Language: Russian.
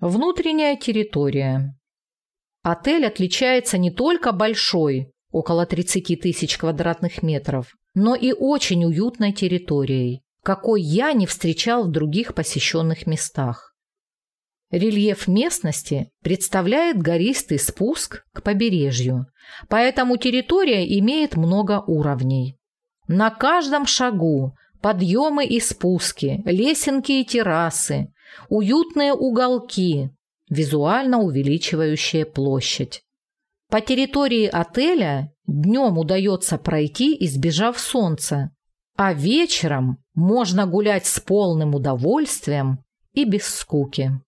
Внутренняя территория. Отель отличается не только большой, около 30 тысяч квадратных метров, но и очень уютной территорией, какой я не встречал в других посещенных местах. Рельеф местности представляет гористый спуск к побережью, поэтому территория имеет много уровней. На каждом шагу подъемы и спуски, лесенки и террасы, уютные уголки, визуально увеличивающие площадь. По территории отеля днем удается пройти, избежав солнца, а вечером можно гулять с полным удовольствием и без скуки.